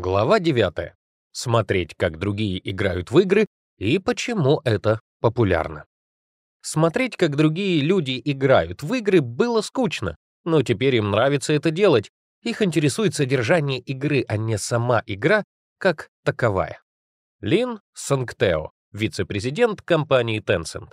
Глава 9. Смотреть, как другие играют в игры и почему это популярно. Смотреть, как другие люди играют в игры, было скучно, но теперь им нравится это делать. Их интересует содержание игры, а не сама игра как таковая. Лин Санктео, вице-президент компании Tencent.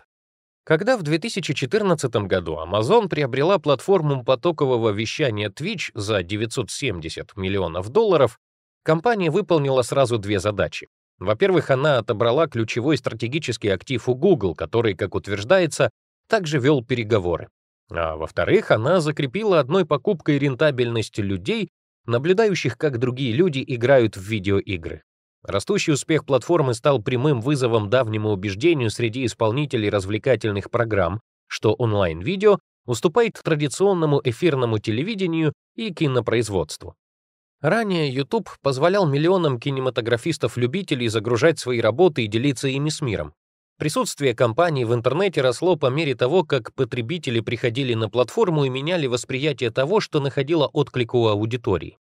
Когда в 2014 году Amazon приобрела платформу потокового вещания Twitch за 970 миллионов долларов, компания выполнила сразу две задачи. Во-первых, она отобрала ключевой стратегический актив у Google, который, как утверждается, также вел переговоры. А во-вторых, она закрепила одной покупкой рентабельность людей, наблюдающих, как другие люди играют в видеоигры. Растущий успех платформы стал прямым вызовом давнему убеждению среди исполнителей развлекательных программ, что онлайн-видео уступает традиционному эфирному телевидению и кинопроизводству. Ранее YouTube позволял миллионам кинематографистов-любителей загружать свои работы и делиться ими с миром. Присутствие компании в интернете росло по мере того, как потребители приходили на платформу и меняли восприятие того, что находило отклик у аудитории.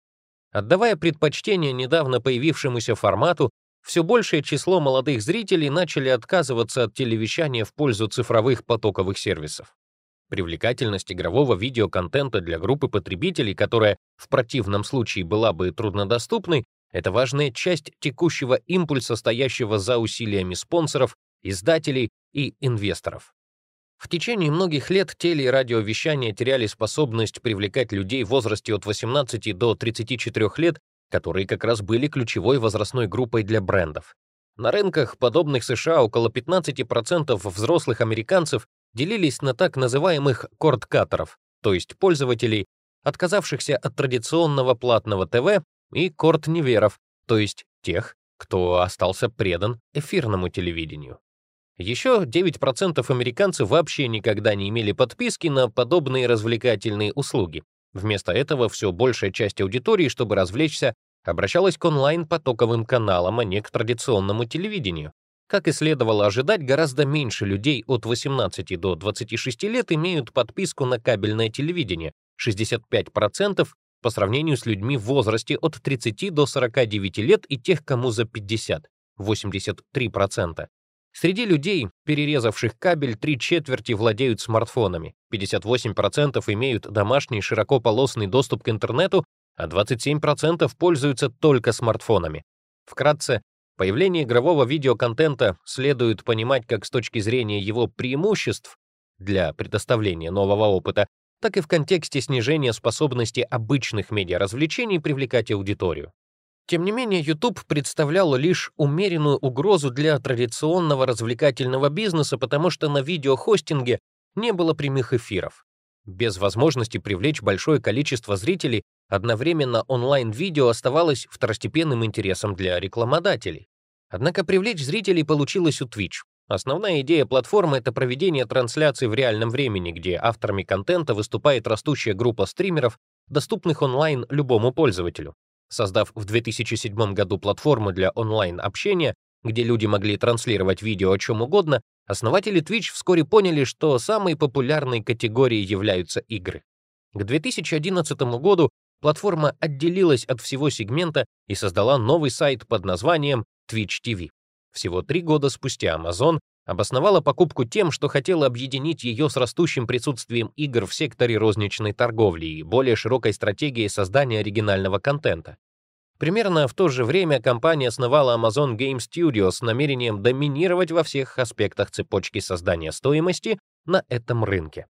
Отдавая предпочтение недавно появившемуся формату, все большее число молодых зрителей начали отказываться от телевещания в пользу цифровых потоковых сервисов. Привлекательность игрового видеоконтента для группы потребителей, которая в противном случае была бы труднодоступной, это важная часть текущего импульса, стоящего за усилиями спонсоров, издателей и инвесторов. В течение многих лет теле- и радиовещание теряли способность привлекать людей в возрасте от 18 до 34 лет, которые как раз были ключевой возрастной группой для брендов. На рынках, подобных США, около 15% взрослых американцев делились на так называемых кордкатеров, то есть пользователей, отказавшихся от традиционного платного ТВ, и кордниверов, то есть тех, кто остался предан эфирному телевидению. Еще 9% американцев вообще никогда не имели подписки на подобные развлекательные услуги. Вместо этого все большая часть аудитории, чтобы развлечься, обращалась к онлайн-потоковым каналам, а не к традиционному телевидению. Как и следовало ожидать, гораздо меньше людей от 18 до 26 лет имеют подписку на кабельное телевидение, 65% по сравнению с людьми в возрасте от 30 до 49 лет и тех, кому за 50, 83%. Среди людей, перерезавших кабель, три четверти владеют смартфонами, 58% имеют домашний широкополосный доступ к интернету, а 27% пользуются только смартфонами. Вкратце, появление игрового видеоконтента следует понимать как с точки зрения его преимуществ для предоставления нового опыта, так и в контексте снижения способности обычных медиаразвлечений привлекать аудиторию. Тем не менее, YouTube представлял лишь умеренную угрозу для традиционного развлекательного бизнеса, потому что на видеохостинге не было прямых эфиров. Без возможности привлечь большое количество зрителей, одновременно онлайн-видео оставалось второстепенным интересом для рекламодателей. Однако привлечь зрителей получилось у Twitch. Основная идея платформы — это проведение трансляций в реальном времени, где авторами контента выступает растущая группа стримеров, доступных онлайн любому пользователю. Создав в 2007 году платформу для онлайн-общения, где люди могли транслировать видео о чем угодно, основатели Twitch вскоре поняли, что самой популярной категорией являются игры. К 2011 году платформа отделилась от всего сегмента и создала новый сайт под названием Twitch TV. Всего три года спустя Amazon обосновала покупку тем, что хотела объединить ее с растущим присутствием игр в секторе розничной торговли и более широкой стратегией создания оригинального контента. Примерно в то же время компания основала Amazon Game Studios с намерением доминировать во всех аспектах цепочки создания стоимости на этом рынке.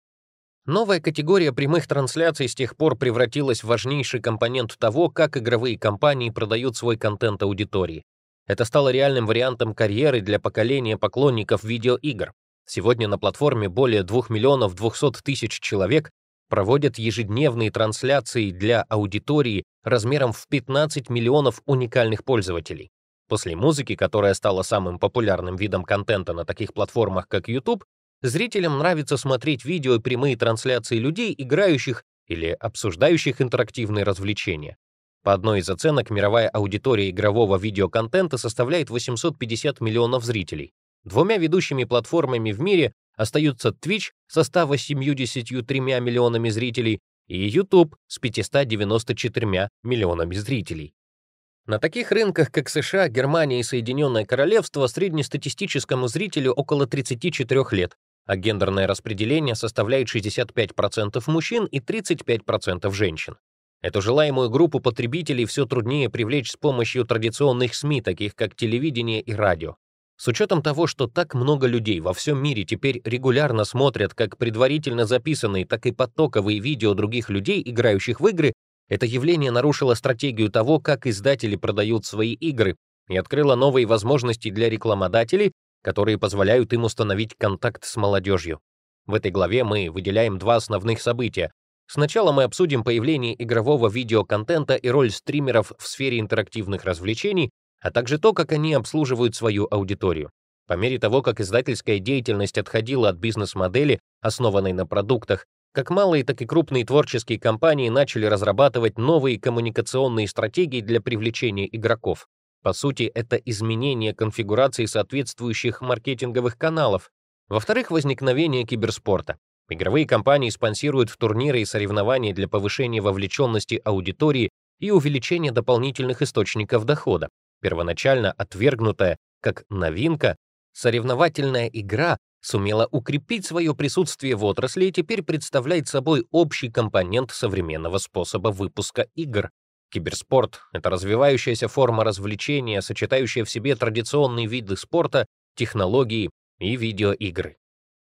Новая категория прямых трансляций с тех пор превратилась в важнейший компонент того, как игровые компании продают свой контент аудитории. Это стало реальным вариантом карьеры для поколения поклонников видеоигр. Сегодня на платформе более 2 миллионов 200 тысяч человек проводят ежедневные трансляции для аудитории размером в 15 миллионов уникальных пользователей. После музыки, которая стала самым популярным видом контента на таких платформах, как YouTube, зрителям нравится смотреть видео и прямые трансляции людей, играющих или обсуждающих интерактивные развлечения. По одной из оценок, мировая аудитория игрового видеоконтента составляет 850 миллионов зрителей. Двумя ведущими платформами в мире остаются Twitch со 173 миллионами зрителей и YouTube с 594 миллионами зрителей. На таких рынках, как США, Германия и Соединенное Королевство, среднестатистическому зрителю около 34 лет, а гендерное распределение составляет 65% мужчин и 35% женщин. Эту желаемую группу потребителей все труднее привлечь с помощью традиционных СМИ, таких как телевидение и радио. С учетом того, что так много людей во всем мире теперь регулярно смотрят как предварительно записанные, так и потоковые видео других людей, играющих в игры, это явление нарушило стратегию того, как издатели продают свои игры, и открыло новые возможности для рекламодателей, которые позволяют им установить контакт с молодежью. В этой главе мы выделяем два основных события. Сначала мы обсудим появление игрового видеоконтента и роль стримеров в сфере интерактивных развлечений, а также то, как они обслуживают свою аудиторию. По мере того, как издательская деятельность отходила от бизнес-модели, основанной на продуктах, как малые, так и крупные творческие компании начали разрабатывать новые коммуникационные стратегии для привлечения игроков. По сути, это изменение конфигурации соответствующих маркетинговых каналов. Во-вторых, возникновение киберспорта. Игровые компании спонсируют турниры и соревнования для повышения вовлеченности аудитории и увеличения дополнительных источников дохода. Первоначально отвергнутая как новинка, соревновательная игра сумела укрепить свое присутствие в отрасли и теперь представляет собой общий компонент современного способа выпуска игр. Киберспорт — это развивающаяся форма развлечения, сочетающая в себе традиционные виды спорта, технологии и видеоигры.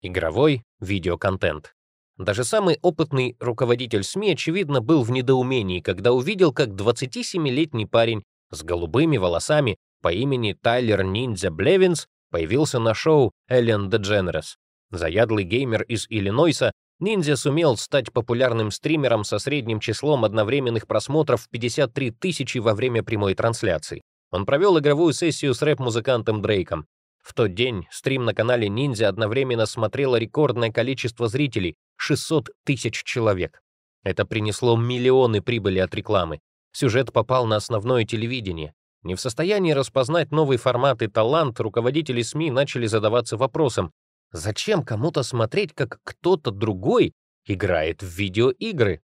Игровой видеоконтент. Даже самый опытный руководитель СМИ, очевидно, был в недоумении, когда увидел, как 27-летний парень с голубыми волосами по имени Тайлер Ниндзя Блевинс появился на шоу Эллен Дедженерес. Заядлый геймер из Иллинойса, Ниндзя сумел стать популярным стримером со средним числом одновременных просмотров в 53 тысячи во время прямой трансляции. Он провел игровую сессию с рэп-музыкантом Дрейком. В тот день стрим на канале Ниндзя одновременно смотрело рекордное количество зрителей — 600 тысяч человек. Это принесло миллионы прибыли от рекламы. Сюжет попал на основное телевидение. Не в состоянии распознать новый формат и талант, руководители СМИ начали задаваться вопросом, зачем кому-то смотреть, как кто-то другой играет в видеоигры?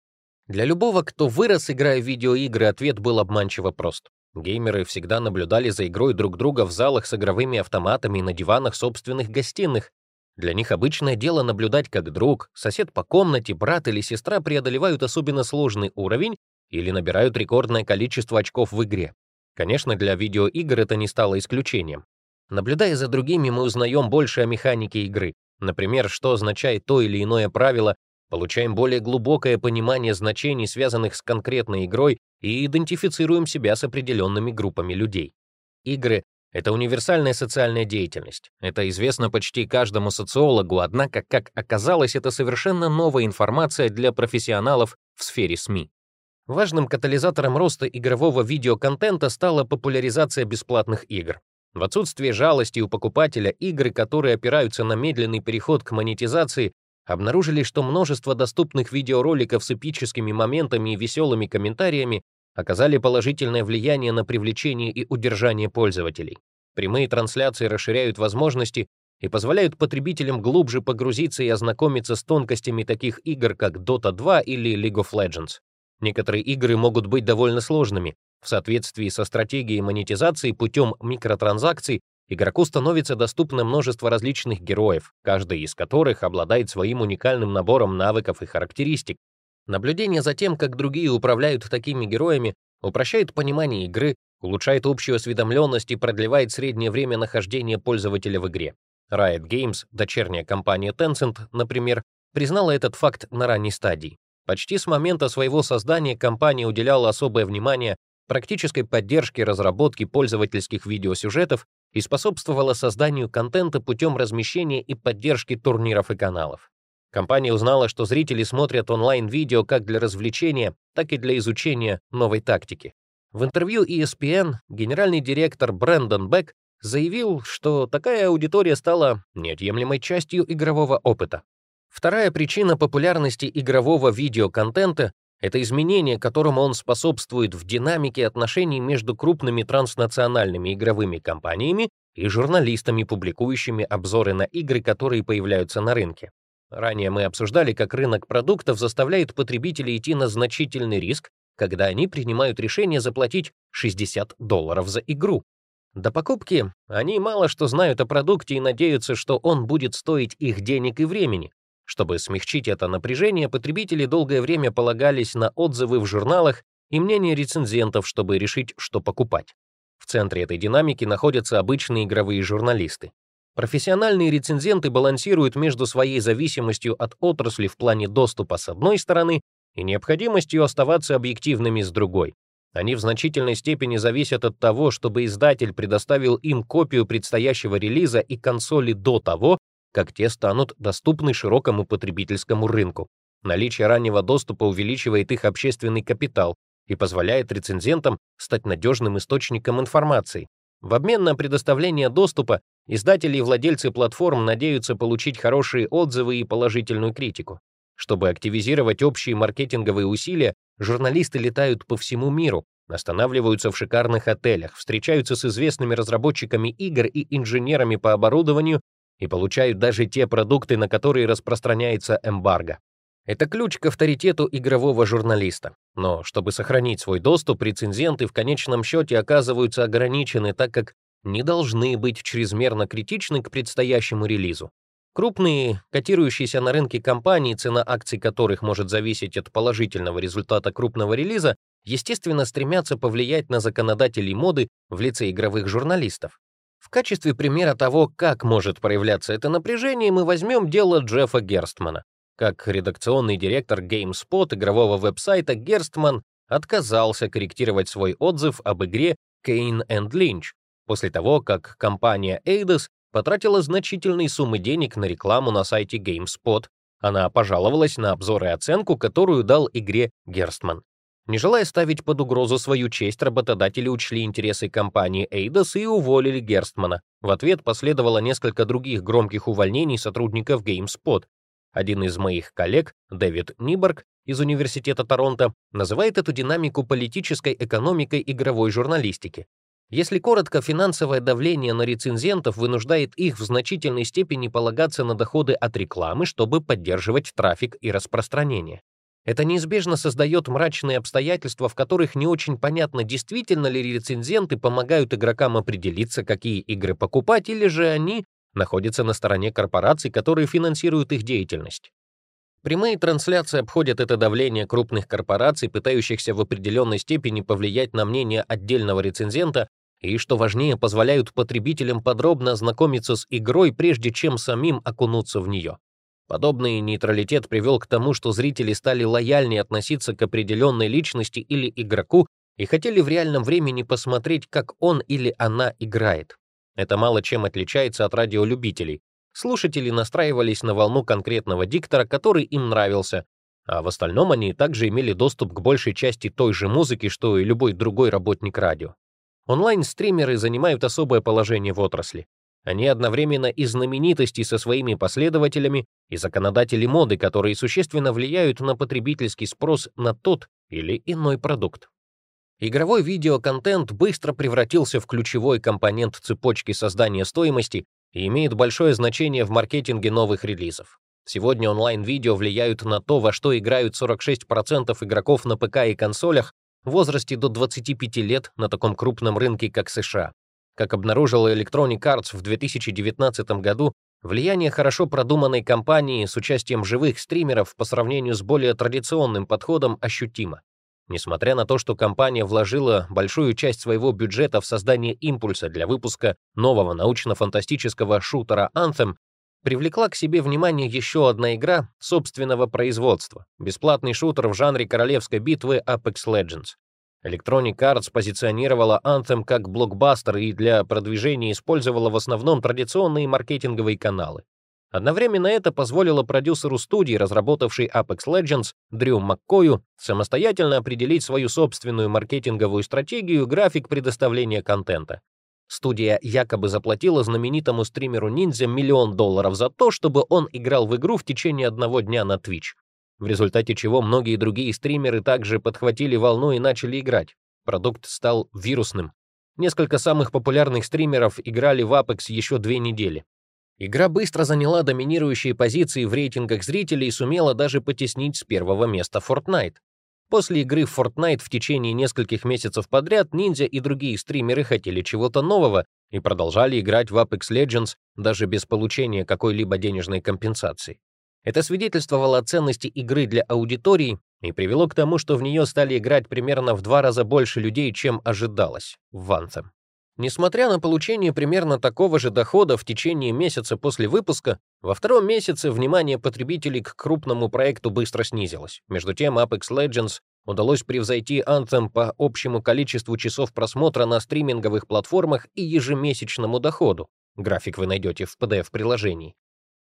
Для любого, кто вырос, играя в видеоигры, ответ был обманчиво прост. Геймеры всегда наблюдали за игрой друг друга в залах с игровыми автоматами и на диванах собственных гостиных. Для них обычное дело наблюдать, как друг, сосед по комнате, брат или сестра преодолевают особенно сложный уровень или набирают рекордное количество очков в игре. Конечно, для видеоигр это не стало исключением. Наблюдая за другими, мы узнаем больше о механике игры. Например, что означает то или иное правило, получаем более глубокое понимание значений, связанных с конкретной игрой, и идентифицируем себя с определенными группами людей. Игры — это универсальная социальная деятельность. Это известно почти каждому социологу, однако, как оказалось, это совершенно новая информация для профессионалов в сфере СМИ. Важным катализатором роста игрового видеоконтента стала популяризация бесплатных игр. В отсутствие жалости у покупателя игры, которые опираются на медленный переход к монетизации, обнаружили, что множество доступных видеороликов с эпическими моментами и веселыми комментариями оказали положительное влияние на привлечение и удержание пользователей. Прямые трансляции расширяют возможности и позволяют потребителям глубже погрузиться и ознакомиться с тонкостями таких игр, как Dota 2 или League of Legends. Некоторые игры могут быть довольно сложными. В соответствии со стратегией монетизации путем микротранзакций игроку становится доступно множество различных героев, каждый из которых обладает своим уникальным набором навыков и характеристик. Наблюдение за тем, как другие управляют такими героями, упрощает понимание игры, улучшает общую осведомленность и продлевает среднее время нахождения пользователя в игре. Riot Games, дочерняя компания Tencent, например, признала этот факт на ранней стадии. Почти с момента своего создания компания уделяла особое внимание практической поддержке разработки пользовательских видеосюжетов и способствовала созданию контента путем размещения и поддержки турниров и каналов. Компания узнала, что зрители смотрят онлайн-видео как для развлечения, так и для изучения новой тактики. В интервью ESPN генеральный директор Брэндон Бек заявил, что такая аудитория стала неотъемлемой частью игрового опыта. Вторая причина популярности игрового видеоконтента — это изменение, которому он способствует в динамике отношений между крупными транснациональными игровыми компаниями и журналистами, публикующими обзоры на игры, которые появляются на рынке. Ранее мы обсуждали, как рынок продуктов заставляет потребителей идти на значительный риск, когда они принимают решение заплатить 60 долларов за игру. До покупки они мало что знают о продукте и надеются, что он будет стоить их денег и времени. Чтобы смягчить это напряжение, потребители долгое время полагались на отзывы в журналах и мнение рецензентов, чтобы решить, что покупать. В центре этой динамики находятся обычные игровые журналисты. Профессиональные рецензенты балансируют между своей зависимостью от отрасли в плане доступа с одной стороны и необходимостью оставаться объективными с другой. Они в значительной степени зависят от того, чтобы издатель предоставил им копию предстоящего релиза и консоли до того, как те станут доступны широкому потребительскому рынку. Наличие раннего доступа увеличивает их общественный капитал и позволяет рецензентам стать надежным источником информации. В обмен на предоставление доступа издатели и владельцы платформ надеются получить хорошие отзывы и положительную критику. Чтобы активизировать общие маркетинговые усилия, журналисты летают по всему миру, останавливаются в шикарных отелях, встречаются с известными разработчиками игр и инженерами по оборудованию и получают даже те продукты, на которые распространяется эмбарго. Это ключ к авторитету игрового журналиста. Но чтобы сохранить свой доступ, рецензенты в конечном счете оказываются ограничены, так как не должны быть чрезмерно критичны к предстоящему релизу. Крупные, котирующиеся на рынке компании, цена акций которых может зависеть от положительного результата крупного релиза, естественно, стремятся повлиять на законодателей моды в лице игровых журналистов. В качестве примера того, как может проявляться это напряжение, мы возьмем дело Джеффа Герстмана. Как редакционный директор GameSpot игрового веб-сайта Герстман отказался корректировать свой отзыв об игре Kane and Lynch после того, как компания Eidos потратила значительные суммы денег на рекламу на сайте GameSpot. Она пожаловалась на обзор и оценку, которую дал игре Герстман. Не желая ставить под угрозу свою честь, работодатели учли интересы компании Eidos и уволили Герстмана. В ответ последовало несколько других громких увольнений сотрудников GameSpot. Один из моих коллег, Дэвид Ниборг из Университета Торонто, называет эту динамику политической экономикой игровой журналистики. Если коротко, финансовое давление на рецензентов вынуждает их в значительной степени полагаться на доходы от рекламы, чтобы поддерживать трафик и распространение. Это неизбежно создает мрачные обстоятельства, в которых не очень понятно, действительно ли рецензенты помогают игрокам определиться, какие игры покупать, или же они находится на стороне корпораций, которые финансируют их деятельность. Прямые трансляции обходят это давление крупных корпораций, пытающихся в определенной степени повлиять на мнение отдельного рецензента и, что важнее, позволяют потребителям подробно ознакомиться с игрой, прежде чем самим окунуться в нее. Подобный нейтралитет привел к тому, что зрители стали лояльнее относиться к определенной личности или игроку и хотели в реальном времени посмотреть, как он или она играет. Это мало чем отличается от радиолюбителей. Слушатели настраивались на волну конкретного диктора, который им нравился, а в остальном они также имели доступ к большей части той же музыки, что и любой другой работник радио. Онлайн-стримеры занимают особое положение в отрасли. Они одновременно и знаменитости со своими последователями, и законодатели моды, которые существенно влияют на потребительский спрос на тот или иной продукт. Игровой видеоконтент быстро превратился в ключевой компонент цепочки создания стоимости и имеет большое значение в маркетинге новых релизов. Сегодня онлайн-видео влияют на то, во что играют 46% игроков на ПК и консолях в возрасте до 25 лет на таком крупном рынке, как США. Как обнаружила Electronic Arts в 2019 году, влияние хорошо продуманной кампании с участием живых стримеров по сравнению с более традиционным подходом ощутимо. Несмотря на то, что компания вложила большую часть своего бюджета в создание импульса для выпуска нового научно-фантастического шутера Anthem, привлекла к себе внимание еще одна игра собственного производства — бесплатный шутер в жанре королевской битвы Apex Legends. Electronic Arts позиционировала Anthem как блокбастер и для продвижения использовала в основном традиционные маркетинговые каналы. Одновременно это позволило продюсеру студии, разработавшей Apex Legends, Дрю Маккою, самостоятельно определить свою собственную маркетинговую стратегию график предоставления контента. Студия якобы заплатила знаменитому стримеру Ниндзя миллион долларов за то, чтобы он играл в игру в течение одного дня на Twitch, в результате чего многие другие стримеры также подхватили волну и начали играть. Продукт стал вирусным. Несколько самых популярных стримеров играли в Apex еще две недели. Игра быстро заняла доминирующие позиции в рейтингах зрителей и сумела даже потеснить с первого места Fortnite. После игры в Fortnite в течение нескольких месяцев подряд ниндзя и другие стримеры хотели чего-то нового и продолжали играть в Apex Legends даже без получения какой-либо денежной компенсации. Это свидетельствовало о ценности игры для аудитории и привело к тому, что в нее стали играть примерно в два раза больше людей, чем ожидалось в Anthem. Несмотря на получение примерно такого же дохода в течение месяца после выпуска, во втором месяце внимание потребителей к крупному проекту быстро снизилось. Между тем, Apex Legends удалось превзойти Anthem по общему количеству часов просмотра на стриминговых платформах и ежемесячному доходу. График вы найдете в PDF-приложении.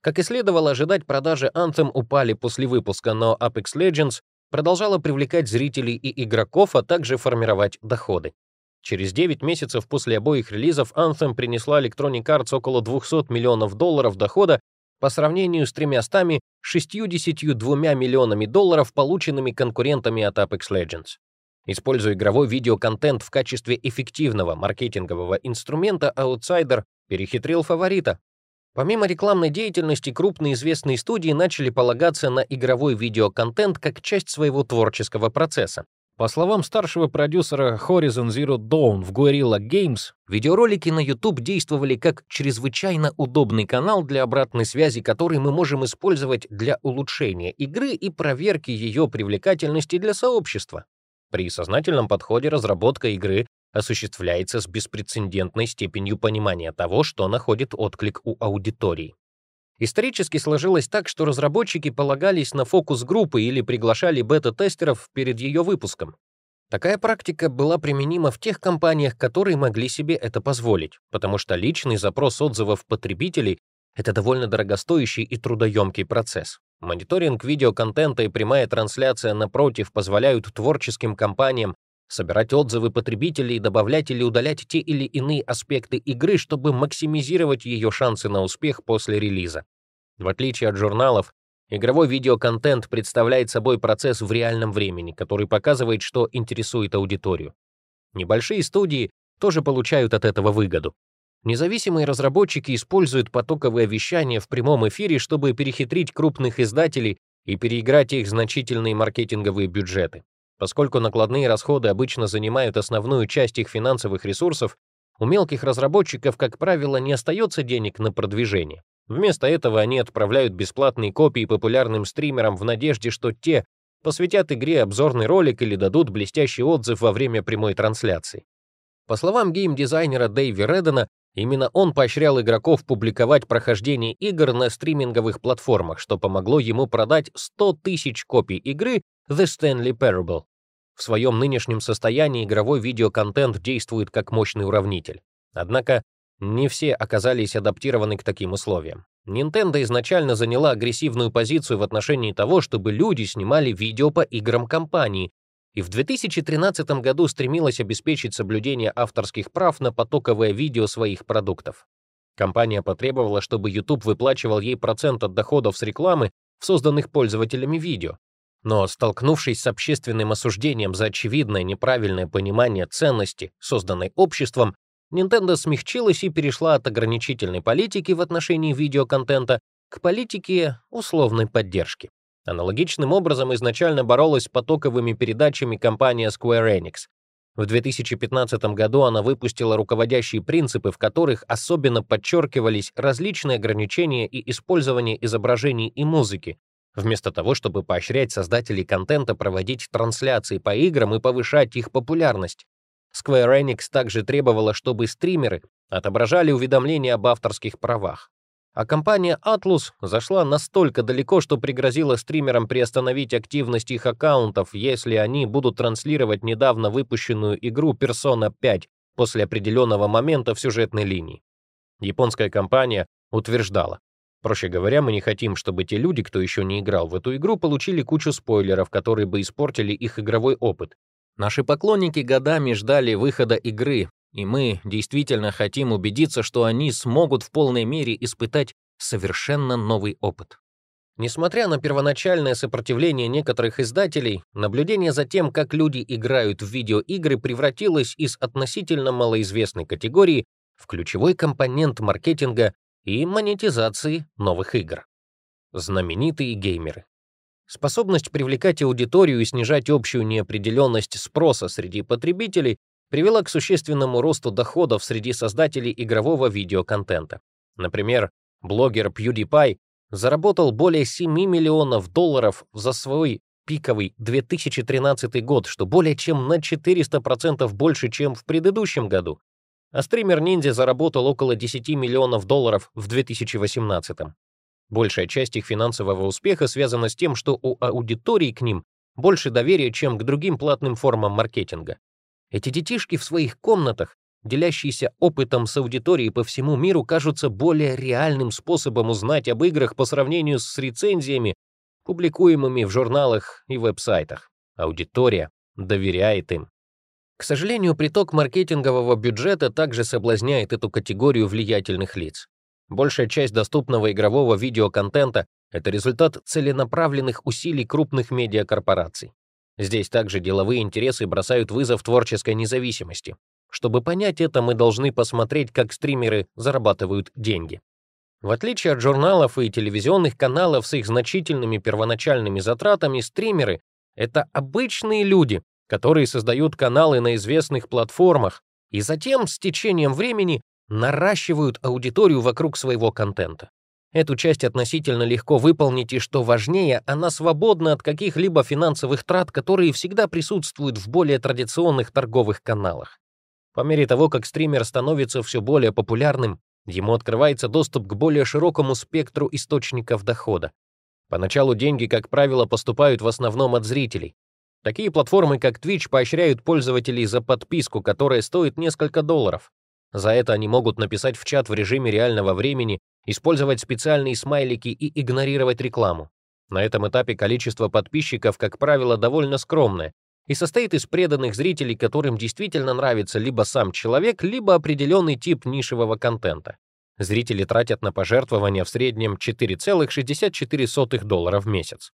Как и следовало ожидать, продажи Anthem упали после выпуска, но Apex Legends продолжала привлекать зрителей и игроков, а также формировать доходы. Через 9 месяцев после обоих релизов Anthem принесла Electronic Arts около 200 миллионов долларов дохода по сравнению с 362 миллионами долларов, полученными конкурентами от Apex Legends. Используя игровой видеоконтент в качестве эффективного маркетингового инструмента, Outsider перехитрил фаворита. Помимо рекламной деятельности, крупные известные студии начали полагаться на игровой видеоконтент как часть своего творческого процесса. По словам старшего продюсера Horizon Zero Dawn в Guerrilla Games, видеоролики на YouTube действовали как чрезвычайно удобный канал для обратной связи, который мы можем использовать для улучшения игры и проверки ее привлекательности для сообщества. При сознательном подходе разработка игры осуществляется с беспрецедентной степенью понимания того, что находит отклик у аудитории. Исторически сложилось так, что разработчики полагались на фокус группы или приглашали бета-тестеров перед ее выпуском. Такая практика была применима в тех компаниях, которые могли себе это позволить, потому что личный запрос отзывов потребителей — это довольно дорогостоящий и трудоемкий процесс. Мониторинг видеоконтента и прямая трансляция, напротив, позволяют творческим компаниям собирать отзывы потребителей, добавлять или удалять те или иные аспекты игры, чтобы максимизировать ее шансы на успех после релиза. В отличие от журналов, игровой видеоконтент представляет собой процесс в реальном времени, который показывает, что интересует аудиторию. Небольшие студии тоже получают от этого выгоду. Независимые разработчики используют потоковое вещание в прямом эфире, чтобы перехитрить крупных издателей и переиграть их значительные маркетинговые бюджеты. Поскольку накладные расходы обычно занимают основную часть их финансовых ресурсов, у мелких разработчиков, как правило, не остается денег на продвижение. Вместо этого они отправляют бесплатные копии популярным стримерам в надежде, что те посвятят игре обзорный ролик или дадут блестящий отзыв во время прямой трансляции. По словам геймдизайнера Дэйви Реддена, именно он поощрял игроков публиковать прохождение игр на стриминговых платформах, что помогло ему продать 100 тысяч копий игры The Stanley Parable. В своем нынешнем состоянии игровой видеоконтент действует как мощный уравнитель. Однако не все оказались адаптированы к таким условиям. Nintendo изначально заняла агрессивную позицию в отношении того, чтобы люди снимали видео по играм компании, и в 2013 году стремилась обеспечить соблюдение авторских прав на потоковое видео своих продуктов. Компания потребовала, чтобы YouTube выплачивал ей процент от доходов с рекламы в созданных пользователями видео. Но, столкнувшись с общественным осуждением за очевидное неправильное понимание ценности, созданной обществом, Nintendo смягчилась и перешла от ограничительной политики в отношении видеоконтента к политике условной поддержки. Аналогичным образом изначально боролась с потоковыми передачами компания Square Enix. В 2015 году она выпустила руководящие принципы, в которых особенно подчеркивались различные ограничения и использование изображений и музыки, вместо того, чтобы поощрять создателей контента проводить трансляции по играм и повышать их популярность. Square Enix также требовала, чтобы стримеры отображали уведомления об авторских правах. А компания Atlus зашла настолько далеко, что пригрозила стримерам приостановить активность их аккаунтов, если они будут транслировать недавно выпущенную игру Persona 5 после определенного момента в сюжетной линии. Японская компания утверждала, проще говоря, мы не хотим, чтобы те люди, кто еще не играл в эту игру, получили кучу спойлеров, которые бы испортили их игровой опыт. Наши поклонники годами ждали выхода игры, и мы действительно хотим убедиться, что они смогут в полной мере испытать совершенно новый опыт. Несмотря на первоначальное сопротивление некоторых издателей, наблюдение за тем, как люди играют в видеоигры, превратилось из относительно малоизвестной категории в ключевой компонент маркетинга и монетизации новых игр. Знаменитые геймеры. Способность привлекать аудиторию и снижать общую неопределенность спроса среди потребителей привела к существенному росту доходов среди создателей игрового видеоконтента. Например, блогер PewDiePie заработал более 7 миллионов долларов за свой пиковый 2013 год, что более чем на 400% больше, чем в предыдущем году. А стример Ниндзя заработал около 10 миллионов долларов в 2018. Большая часть их финансового успеха связана с тем, что у аудитории к ним больше доверия, чем к другим платным формам маркетинга. Эти детишки в своих комнатах, делящиеся опытом с аудиторией по всему миру, кажутся более реальным способом узнать об играх по сравнению с рецензиями, публикуемыми в журналах и веб-сайтах. Аудитория доверяет им. К сожалению, приток маркетингового бюджета также соблазняет эту категорию влиятельных лиц. Большая часть доступного игрового видеоконтента — это результат целенаправленных усилий крупных медиакорпораций. Здесь также деловые интересы бросают вызов творческой независимости. Чтобы понять это, мы должны посмотреть, как стримеры зарабатывают деньги. В отличие от журналов и телевизионных каналов с их значительными первоначальными затратами, стримеры — это обычные люди, которые создают каналы на известных платформах и затем с течением времени наращивают аудиторию вокруг своего контента. Эту часть относительно легко выполнить, и что важнее, она свободна от каких-либо финансовых трат, которые всегда присутствуют в более традиционных торговых каналах. По мере того, как стример становится все более популярным, ему открывается доступ к более широкому спектру источников дохода. Поначалу деньги, как правило, поступают в основном от зрителей. Такие платформы, как Twitch, поощряют пользователей за подписку, которая стоит несколько долларов. За это они могут написать в чат в режиме реального времени, использовать специальные смайлики и игнорировать рекламу. На этом этапе количество подписчиков, как правило, довольно скромное и состоит из преданных зрителей, которым действительно нравится либо сам человек, либо определенный тип нишевого контента. Зрители тратят на пожертвования в среднем 4,64 доллара в месяц.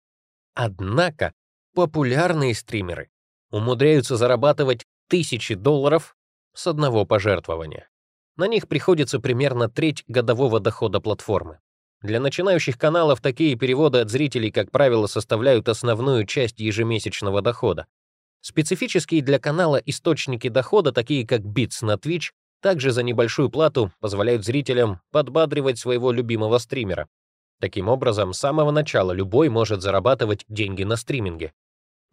Однако популярные стримеры умудряются зарабатывать тысячи долларов с одного пожертвования. На них приходится примерно треть годового дохода платформы. Для начинающих каналов такие переводы от зрителей, как правило, составляют основную часть ежемесячного дохода. Специфические для канала источники дохода, такие как битс на Twitch, также за небольшую плату позволяют зрителям подбадривать своего любимого стримера. Таким образом, с самого начала любой может зарабатывать деньги на стриминге.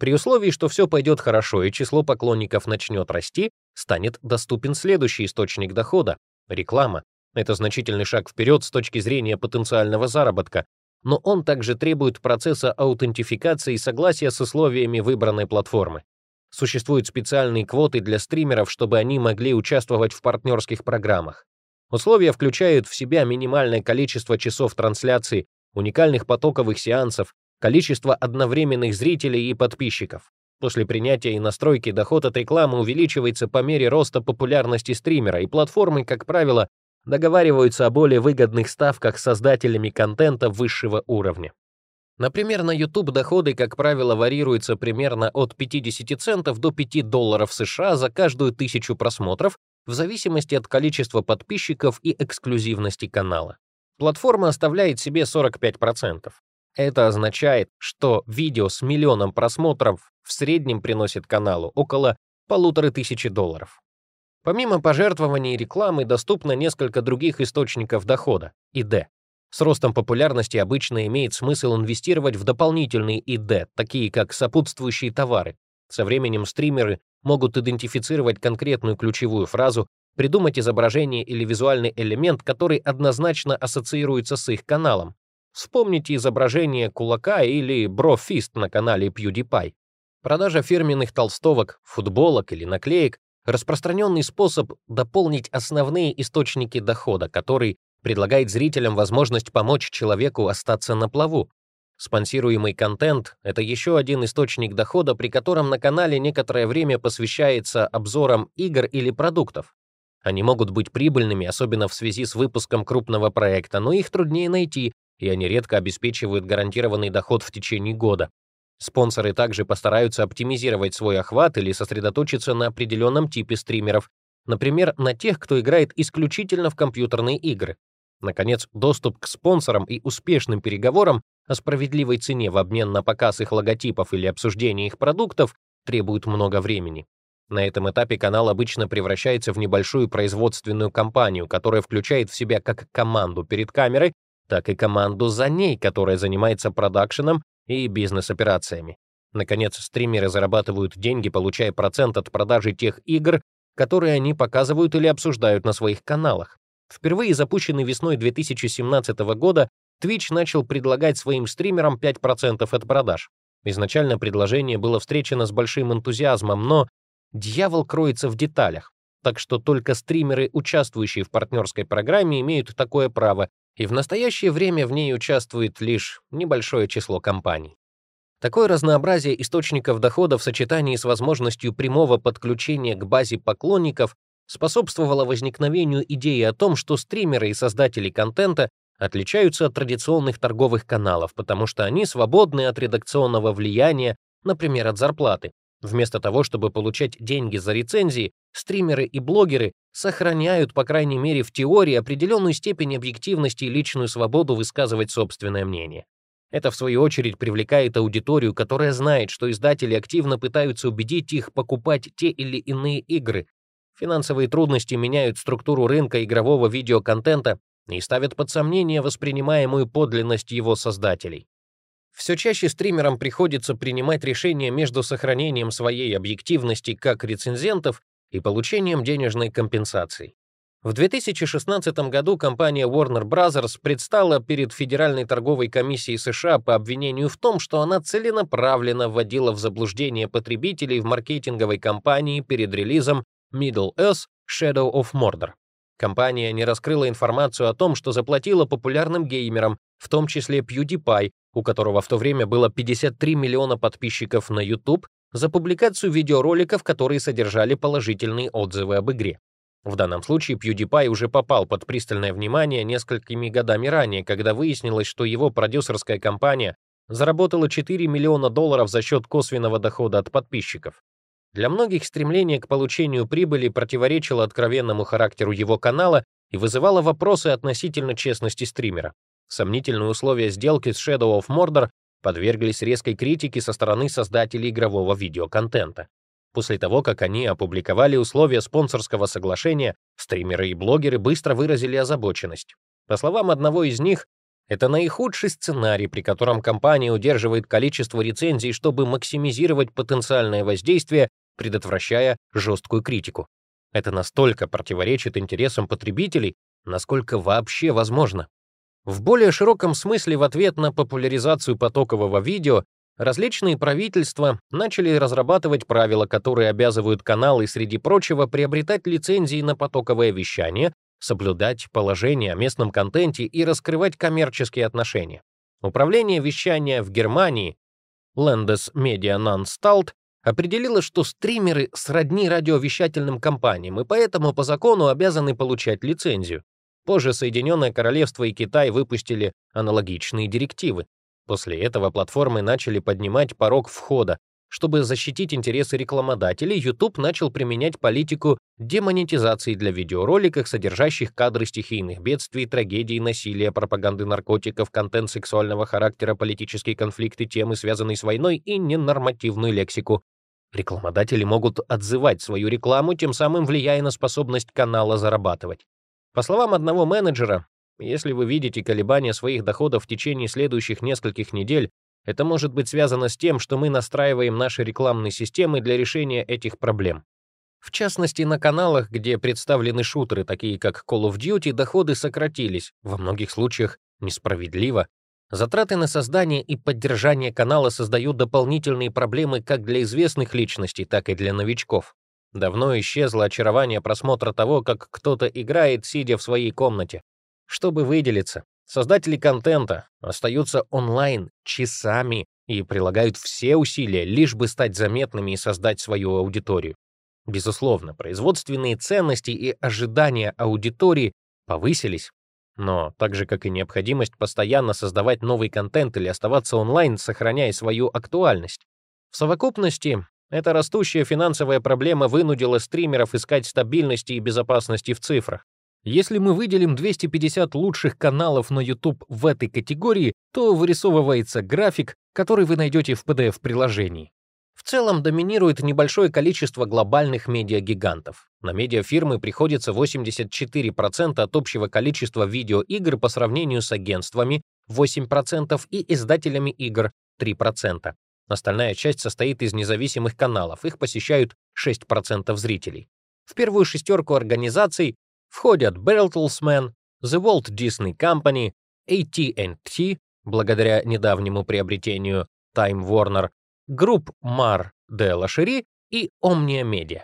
При условии, что все пойдет хорошо и число поклонников начнет расти, станет доступен следующий источник дохода — реклама. Это значительный шаг вперед с точки зрения потенциального заработка, но он также требует процесса аутентификации и согласия с условиями выбранной платформы. Существуют специальные квоты для стримеров, чтобы они могли участвовать в партнерских программах. Условия включают в себя минимальное количество часов трансляции, уникальных потоковых сеансов, количество одновременных зрителей и подписчиков. После принятия и настройки доход от рекламы увеличивается по мере роста популярности стримера, и платформы, как правило, договариваются о более выгодных ставках с создателями контента высшего уровня. Например, на YouTube доходы, как правило, варьируются примерно от 50 центов до 5 долларов США за каждую тысячу просмотров, в зависимости от количества подписчиков и эксклюзивности канала. Платформа оставляет себе 45%. Это означает, что видео с миллионом просмотров в среднем приносит каналу около полутора тысячи долларов. Помимо пожертвований и рекламы, доступно несколько других источников дохода, ИД. С ростом популярности обычно имеет смысл инвестировать в дополнительные ИД, такие как сопутствующие товары. Со временем стримеры могут идентифицировать конкретную ключевую фразу, придумать изображение или визуальный элемент, который однозначно ассоциируется с их каналом, Вспомните изображение кулака или брофист на канале PewDiePie. Продажа фирменных толстовок, футболок или наклеек — распространенный способ дополнить основные источники дохода, который предлагает зрителям возможность помочь человеку остаться на плаву. Спонсируемый контент — это еще один источник дохода, при котором на канале некоторое время посвящается обзорам игр или продуктов. Они могут быть прибыльными, особенно в связи с выпуском крупного проекта, но их труднее найти, и они редко обеспечивают гарантированный доход в течение года. Спонсоры также постараются оптимизировать свой охват или сосредоточиться на определенном типе стримеров, например, на тех, кто играет исключительно в компьютерные игры. Наконец, доступ к спонсорам и успешным переговорам о справедливой цене в обмен на показ их логотипов или обсуждение их продуктов требует много времени. На этом этапе канал обычно превращается в небольшую производственную компанию, которая включает в себя как команду перед камерой, так и команду за ней, которая занимается продакшеном и бизнес-операциями. Наконец, стримеры зарабатывают деньги, получая процент от продажи тех игр, которые они показывают или обсуждают на своих каналах. Впервые запущенный весной 2017 года, Twitch начал предлагать своим стримерам 5% от продаж. Изначально предложение было встречено с большим энтузиазмом, но дьявол кроется в деталях. Так что только стримеры, участвующие в партнерской программе, имеют такое право, и в настоящее время в ней участвует лишь небольшое число компаний. Такое разнообразие источников дохода в сочетании с возможностью прямого подключения к базе поклонников способствовало возникновению идеи о том, что стримеры и создатели контента отличаются от традиционных торговых каналов, потому что они свободны от редакционного влияния, например, от зарплаты. Вместо того, чтобы получать деньги за рецензии, стримеры и блогеры сохраняют, по крайней мере в теории, определенную степень объективности и личную свободу высказывать собственное мнение. Это, в свою очередь, привлекает аудиторию, которая знает, что издатели активно пытаются убедить их покупать те или иные игры. Финансовые трудности меняют структуру рынка игрового видеоконтента и ставят под сомнение воспринимаемую подлинность его создателей. Все чаще стримерам приходится принимать решения между сохранением своей объективности как рецензентов и получением денежной компенсации. В 2016 году компания Warner Bros. предстала перед Федеральной торговой комиссией США по обвинению в том, что она целенаправленно вводила в заблуждение потребителей в маркетинговой кампании перед релизом Middle Earth Shadow of Mordor. Компания не раскрыла информацию о том, что заплатила популярным геймерам, в том числе PewDiePie, у которого в то время было 53 миллиона подписчиков на YouTube, за публикацию видеороликов, которые содержали положительные отзывы об игре. В данном случае PewDiePie уже попал под пристальное внимание несколькими годами ранее, когда выяснилось, что его продюсерская компания заработала 4 миллиона долларов за счет косвенного дохода от подписчиков. Для многих стремление к получению прибыли противоречило откровенному характеру его канала и вызывало вопросы относительно честности стримера. Сомнительные условия сделки с Shadow of Mordor подверглись резкой критике со стороны создателей игрового видеоконтента. После того, как они опубликовали условия спонсорского соглашения, стримеры и блогеры быстро выразили озабоченность. По словам одного из них, это наихудший сценарий, при котором компания удерживает количество рецензий, чтобы максимизировать потенциальное воздействие, предотвращая жесткую критику. Это настолько противоречит интересам потребителей, насколько вообще возможно. В более широком смысле в ответ на популяризацию потокового видео Различные правительства начали разрабатывать правила, которые обязывают каналы, среди прочего, приобретать лицензии на потоковое вещание, соблюдать положения о местном контенте и раскрывать коммерческие отношения. Управление вещания в Германии Landesmedienanstalt определило, что стримеры сродни радиовещательным компаниям и поэтому по закону обязаны получать лицензию. Позже Соединенное Королевство и Китай выпустили аналогичные директивы. После этого платформы начали поднимать порог входа. Чтобы защитить интересы рекламодателей, YouTube начал применять политику демонетизации для видеороликов, содержащих кадры стихийных бедствий, трагедий, насилия, пропаганды наркотиков, контент сексуального характера, политические конфликты, темы, связанные с войной и ненормативную лексику. Рекламодатели могут отзывать свою рекламу, тем самым влияя на способность канала зарабатывать. По словам одного менеджера, если вы видите колебания своих доходов в течение следующих нескольких недель, это может быть связано с тем, что мы настраиваем наши рекламные системы для решения этих проблем. В частности, на каналах, где представлены шутеры, такие как Call of Duty, доходы сократились, во многих случаях несправедливо. Затраты на создание и поддержание канала создают дополнительные проблемы как для известных личностей, так и для новичков. Давно исчезло очарование просмотра того, как кто-то играет, сидя в своей комнате. Чтобы выделиться, создатели контента остаются онлайн часами и прилагают все усилия, лишь бы стать заметными и создать свою аудиторию. Безусловно, производственные ценности и ожидания аудитории повысились, но так же, как и необходимость постоянно создавать новый контент или оставаться онлайн, сохраняя свою актуальность. В совокупности, эта растущая финансовая проблема вынудила стримеров искать стабильности и безопасности в цифрах. Если мы выделим 250 лучших каналов на YouTube в этой категории, то вырисовывается график, который вы найдете в PDF-приложении. В целом доминирует небольшое количество глобальных медиагигантов. На медиафирмы приходится 84% от общего количества видеоигр по сравнению с агентствами 8% и издателями игр 3%. Остальная часть состоит из независимых каналов, их посещают 6% зрителей. В первую шестерку организаций входят Bertelsmann, The Walt Disney Company, AT&T, благодаря недавнему приобретению Time Warner, групп Mar de la Cherie и Omnia Media.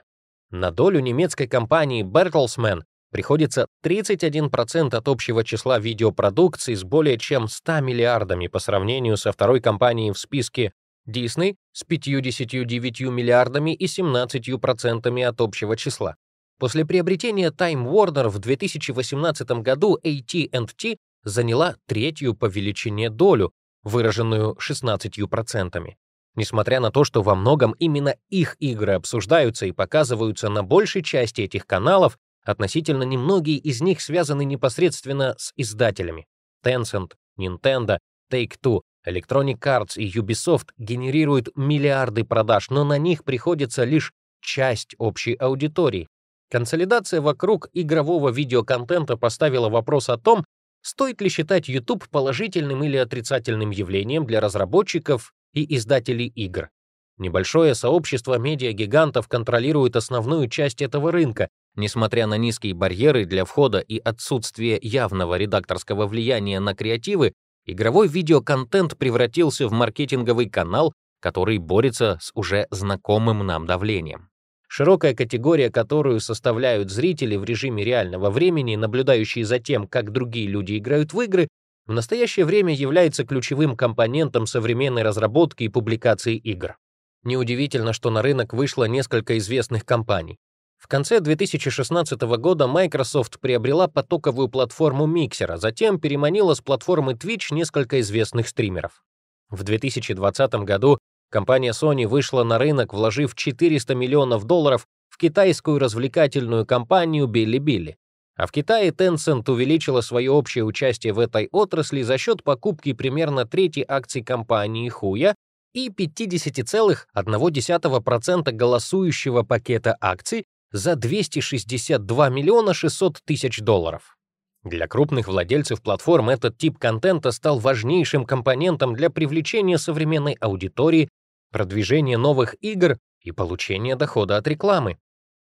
На долю немецкой компании Bertelsmann приходится 31% от общего числа видеопродукции с более чем 100 миллиардами по сравнению со второй компанией в списке Disney с 59 миллиардами и 17% от общего числа. После приобретения Time Warner в 2018 году AT&T заняла третью по величине долю, выраженную 16%. Несмотря на то, что во многом именно их игры обсуждаются и показываются на большей части этих каналов, относительно немногие из них связаны непосредственно с издателями. Tencent, Nintendo, Take-Two, Electronic Arts и Ubisoft генерируют миллиарды продаж, но на них приходится лишь часть общей аудитории. Консолидация вокруг игрового видеоконтента поставила вопрос о том, стоит ли считать YouTube положительным или отрицательным явлением для разработчиков и издателей игр. Небольшое сообщество медиагигантов контролирует основную часть этого рынка, несмотря на низкие барьеры для входа и отсутствие явного редакторского влияния на креативы, игровой видеоконтент превратился в маркетинговый канал, который борется с уже знакомым нам давлением. Широкая категория, которую составляют зрители в режиме реального времени, наблюдающие за тем, как другие люди играют в игры, в настоящее время является ключевым компонентом современной разработки и публикации игр. Неудивительно, что на рынок вышло несколько известных компаний. В конце 2016 года Microsoft приобрела потоковую платформу Mixer, а затем переманила с платформы Twitch несколько известных стримеров. В 2020 году компания Sony вышла на рынок, вложив 400 миллионов долларов в китайскую развлекательную компанию Bilibili. А в Китае Tencent увеличила свое общее участие в этой отрасли за счет покупки примерно трети акций компании Хуя и 50,1% голосующего пакета акций за 262 миллиона 600 тысяч долларов. Для крупных владельцев платформ этот тип контента стал важнейшим компонентом для привлечения современной аудитории, продвижения новых игр и получения дохода от рекламы.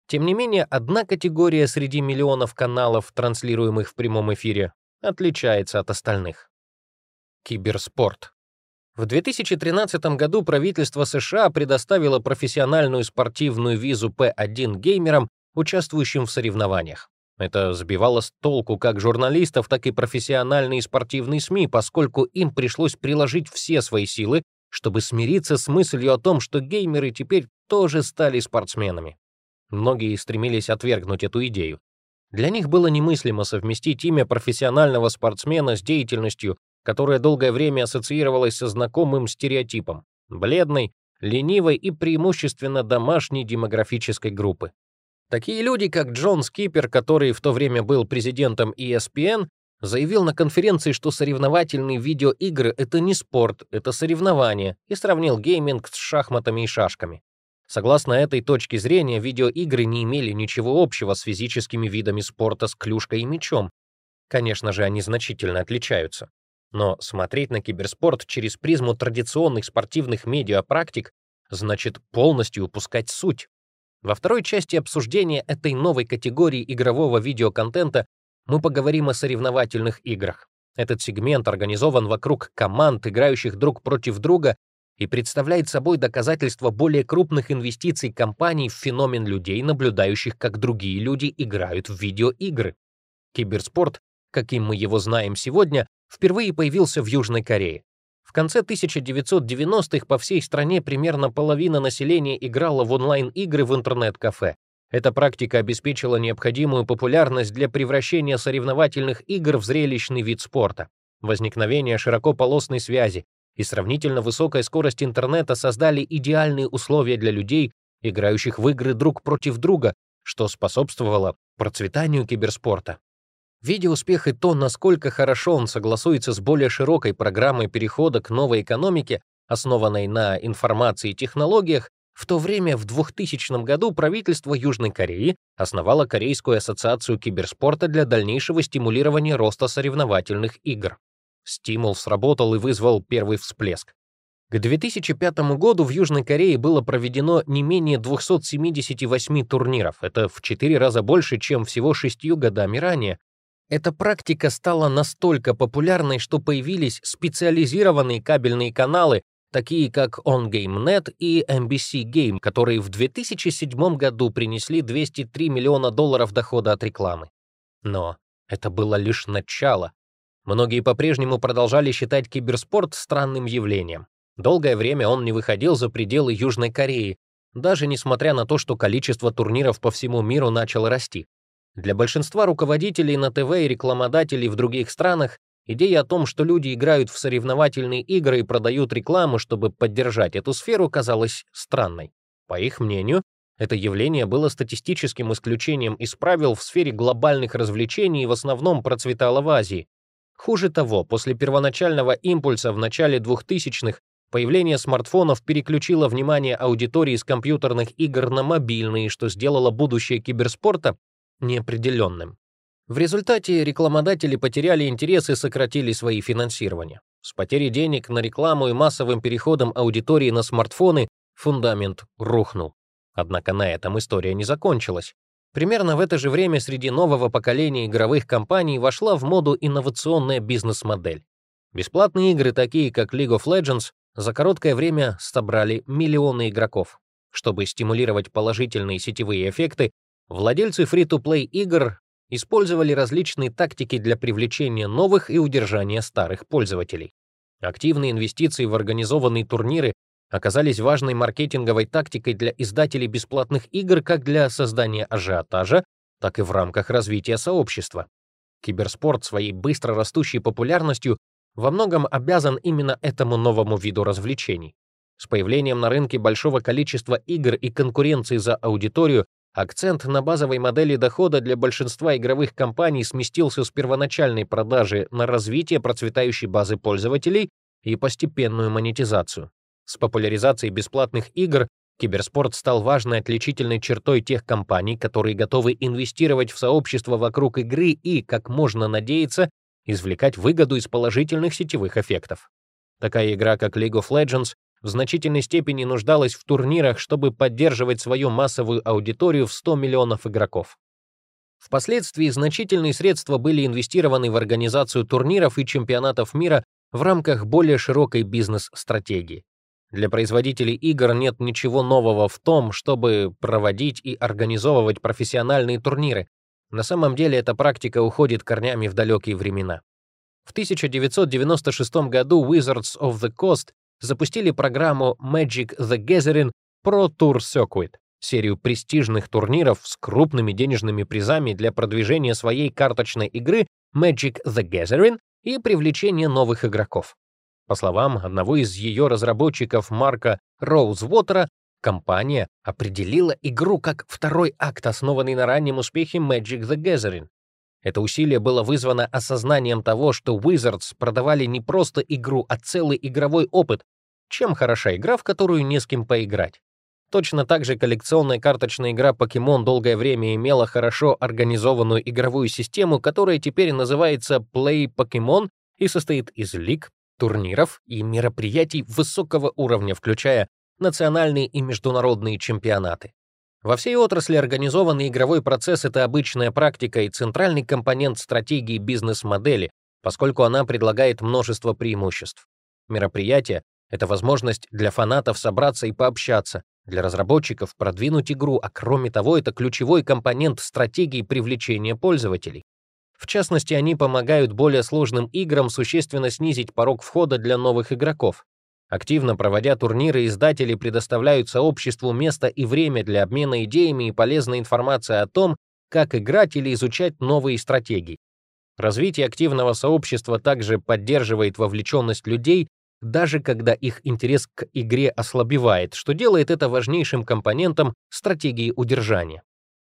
Тем не менее, одна категория среди миллионов каналов, транслируемых в прямом эфире, отличается от остальных. Киберспорт. В 2013 году правительство США предоставило профессиональную спортивную визу P1 геймерам, участвующим в соревнованиях. Это сбивало с толку как журналистов, так и профессиональные спортивные СМИ, поскольку им пришлось приложить все свои силы, чтобы смириться с мыслью о том, что геймеры теперь тоже стали спортсменами. Многие стремились отвергнуть эту идею. Для них было немыслимо совместить имя профессионального спортсмена с деятельностью, которая долгое время ассоциировалась со знакомым стереотипом — бледной, ленивой и преимущественно домашней демографической группы. Такие люди, как Джон Скипер, который в то время был президентом ESPN, заявил на конференции, что соревновательные видеоигры — это не спорт, это соревнование, и сравнил гейминг с шахматами и шашками. Согласно этой точке зрения, видеоигры не имели ничего общего с физическими видами спорта с клюшкой и мечом. Конечно же, они значительно отличаются. Но смотреть на киберспорт через призму традиционных спортивных медиапрактик значит полностью упускать суть. Во второй части обсуждения этой новой категории игрового видеоконтента мы поговорим о соревновательных играх. Этот сегмент организован вокруг команд, играющих друг против друга и представляет собой доказательство более крупных инвестиций компаний в феномен людей, наблюдающих, как другие люди играют в видеоигры. Киберспорт, каким мы его знаем сегодня, впервые появился в Южной Корее. В конце 1990-х по всей стране примерно половина населения играла в онлайн-игры в интернет-кафе. Эта практика обеспечила необходимую популярность для превращения соревновательных игр в зрелищный вид спорта. Возникновение широкополосной связи, и сравнительно высокая скорость интернета создали идеальные условия для людей, играющих в игры друг против друга, что способствовало процветанию киберспорта. Видя успех и то, насколько хорошо он согласуется с более широкой программой перехода к новой экономике, основанной на информации и технологиях, в то время, в 2000 году, правительство Южной Кореи основало Корейскую ассоциацию киберспорта для дальнейшего стимулирования роста соревновательных игр. Стимул сработал и вызвал первый всплеск. К 2005 году в Южной Корее было проведено не менее 278 турниров. Это в 4 раза больше, чем всего шестью годами ранее. Эта практика стала настолько популярной, что появились специализированные кабельные каналы, такие как OnGameNet и NBC Game, которые в 2007 году принесли 203 миллиона долларов дохода от рекламы. Но это было лишь начало. Многие по-прежнему продолжали считать киберспорт странным явлением. Долгое время он не выходил за пределы Южной Кореи, даже несмотря на то, что количество турниров по всему миру начало расти. Для большинства руководителей на ТВ и рекламодателей в других странах идея о том, что люди играют в соревновательные игры и продают рекламу, чтобы поддержать эту сферу, казалась странной. По их мнению, это явление было статистическим исключением из правил в сфере глобальных развлечений и в основном процветало в Азии. Хуже того, после первоначального импульса в начале 2000-х Появление смартфонов переключило внимание аудитории с компьютерных игр на мобильные, что сделало будущее киберспорта неопределенным. В результате рекламодатели потеряли интерес и сократили свои финансирования. С потерей денег на рекламу и массовым переходом аудитории на смартфоны фундамент рухнул. Однако на этом история не закончилась. Примерно в это же время среди нового поколения игровых компаний вошла в моду инновационная бизнес-модель. Бесплатные игры, такие как League of Legends, за короткое время собрали миллионы игроков. Чтобы стимулировать положительные сетевые эффекты, владельцы фри-то-плей игр использовали различные тактики для привлечения новых и удержания старых пользователей. Активные инвестиции в организованные турниры оказались важной маркетинговой тактикой для издателей бесплатных игр как для создания ажиотажа, так и в рамках развития сообщества. Киберспорт своей быстро растущей популярностью во многом обязан именно этому новому виду развлечений. С появлением на рынке большого количества игр и конкуренции за аудиторию акцент на базовой модели дохода для большинства игровых компаний сместился с первоначальной продажи на развитие процветающей базы пользователей и постепенную монетизацию. С популяризацией бесплатных игр киберспорт стал важной отличительной чертой тех компаний, которые готовы инвестировать в сообщество вокруг игры и, как можно надеяться, извлекать выгоду из положительных сетевых эффектов. Такая игра, как League of Legends, в значительной степени нуждалась в турнирах, чтобы поддерживать свою массовую аудиторию в 100 миллионов игроков. Впоследствии значительные средства были инвестированы в организацию турниров и чемпионатов мира в рамках более широкой бизнес-стратегии. Для производителей игр нет ничего нового в том, чтобы проводить и организовывать профессиональные турниры, на самом деле эта практика уходит корнями в далекие времена. В 1996 году Wizards of the Coast запустили программу Magic the Gathering Pro Tour Circuit, серию престижных турниров с крупными денежными призами для продвижения своей карточной игры Magic the Gathering и привлечения новых игроков. По словам одного из ее разработчиков Марка Роузвотера, Компания определила игру как второй акт, основанный на раннем успехе Magic the Gathering. Это усилие было вызвано осознанием того, что Wizards продавали не просто игру, а целый игровой опыт. Чем хороша игра, в которую не с кем поиграть? Точно так же коллекционная карточная игра Pokemon долгое время имела хорошо организованную игровую систему, которая теперь называется Play Pokemon и состоит из лиг, турниров и мероприятий высокого уровня, включая национальные и международные чемпионаты. Во всей отрасли организованный игровой процесс — это обычная практика и центральный компонент стратегии бизнес-модели, поскольку она предлагает множество преимуществ. Мероприятие — это возможность для фанатов собраться и пообщаться, для разработчиков продвинуть игру, а кроме того, это ключевой компонент стратегии привлечения пользователей. В частности, они помогают более сложным играм существенно снизить порог входа для новых игроков. Активно проводя турниры, издатели предоставляют сообществу место и время для обмена идеями и полезной информацией о том, как играть или изучать новые стратегии. Развитие активного сообщества также поддерживает вовлеченность людей, даже когда их интерес к игре ослабевает, что делает это важнейшим компонентом стратегии удержания.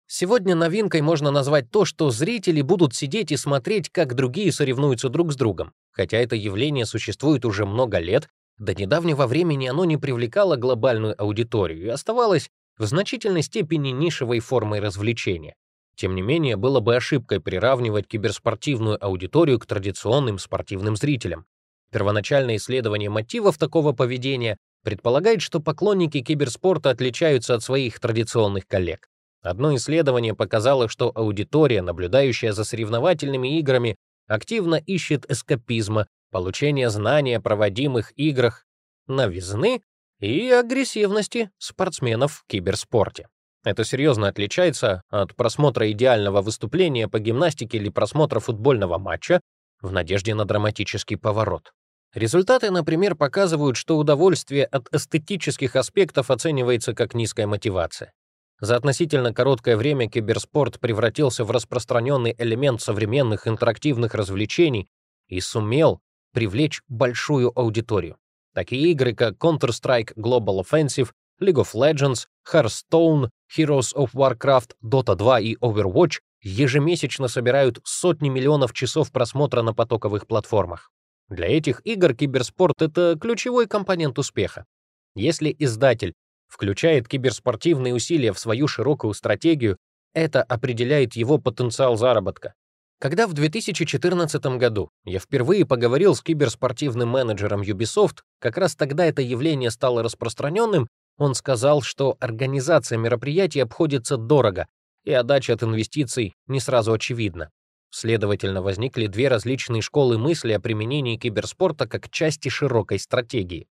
Сегодня новинкой можно назвать то, что зрители будут сидеть и смотреть, как другие соревнуются друг с другом. Хотя это явление существует уже много лет, до недавнего времени оно не привлекало глобальную аудиторию и оставалось в значительной степени нишевой формой развлечения. Тем не менее, было бы ошибкой приравнивать киберспортивную аудиторию к традиционным спортивным зрителям. Первоначальное исследование мотивов такого поведения предполагает, что поклонники киберспорта отличаются от своих традиционных коллег. Одно исследование показало, что аудитория, наблюдающая за соревновательными играми, активно ищет эскапизма, получения знания о проводимых играх, новизны и агрессивности спортсменов в киберспорте. Это серьезно отличается от просмотра идеального выступления по гимнастике или просмотра футбольного матча в надежде на драматический поворот. Результаты, например, показывают, что удовольствие от эстетических аспектов оценивается как низкая мотивация. За относительно короткое время киберспорт превратился в распространенный элемент современных интерактивных развлечений и сумел привлечь большую аудиторию. Такие игры, как Counter-Strike Global Offensive, League of Legends, Hearthstone, Heroes of Warcraft, Dota 2 и Overwatch ежемесячно собирают сотни миллионов часов просмотра на потоковых платформах. Для этих игр киберспорт — это ключевой компонент успеха. Если издатель включает киберспортивные усилия в свою широкую стратегию, это определяет его потенциал заработка. Когда в 2014 году я впервые поговорил с киберспортивным менеджером Ubisoft, как раз тогда это явление стало распространенным, он сказал, что организация мероприятий обходится дорого, и отдача от инвестиций не сразу очевидна. Следовательно, возникли две различные школы мысли о применении киберспорта как части широкой стратегии.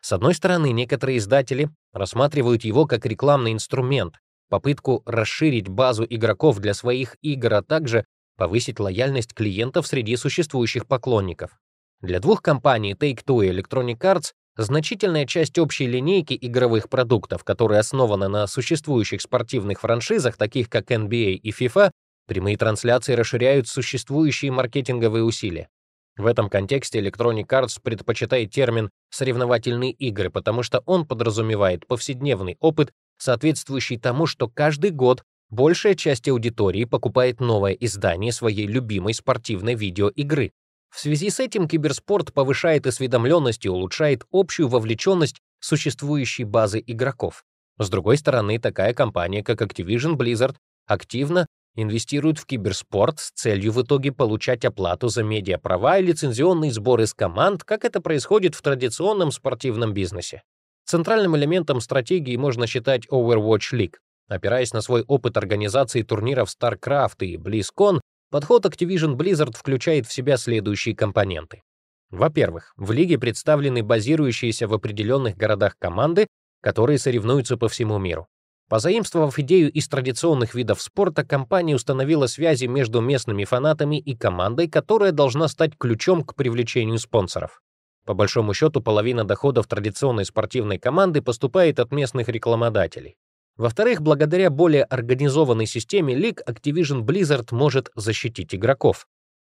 С одной стороны, некоторые издатели рассматривают его как рекламный инструмент, попытку расширить базу игроков для своих игр, а также повысить лояльность клиентов среди существующих поклонников. Для двух компаний Take-Two и Electronic Arts значительная часть общей линейки игровых продуктов, которая основана на существующих спортивных франшизах, таких как NBA и FIFA, прямые трансляции расширяют существующие маркетинговые усилия. В этом контексте Electronic Arts предпочитает термин «соревновательные игры», потому что он подразумевает повседневный опыт, соответствующий тому, что каждый год большая часть аудитории покупает новое издание своей любимой спортивной видеоигры. В связи с этим киберспорт повышает осведомленность и улучшает общую вовлеченность существующей базы игроков. С другой стороны, такая компания, как Activision Blizzard, активно инвестирует в киберспорт с целью в итоге получать оплату за медиаправа и лицензионные сборы с команд, как это происходит в традиционном спортивном бизнесе. Центральным элементом стратегии можно считать Overwatch League. Опираясь на свой опыт организации турниров StarCraft и BlizzCon, подход Activision Blizzard включает в себя следующие компоненты. Во-первых, в лиге представлены базирующиеся в определенных городах команды, которые соревнуются по всему миру. Позаимствовав идею из традиционных видов спорта, компания установила связи между местными фанатами и командой, которая должна стать ключом к привлечению спонсоров. По большому счету, половина доходов традиционной спортивной команды поступает от местных рекламодателей. Во-вторых, благодаря более организованной системе лиг Activision Blizzard может защитить игроков.